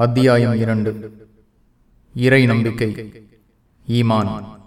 அத்தியாயம் இரண்டு. இறை நம்பிக்கை. ஈமான்.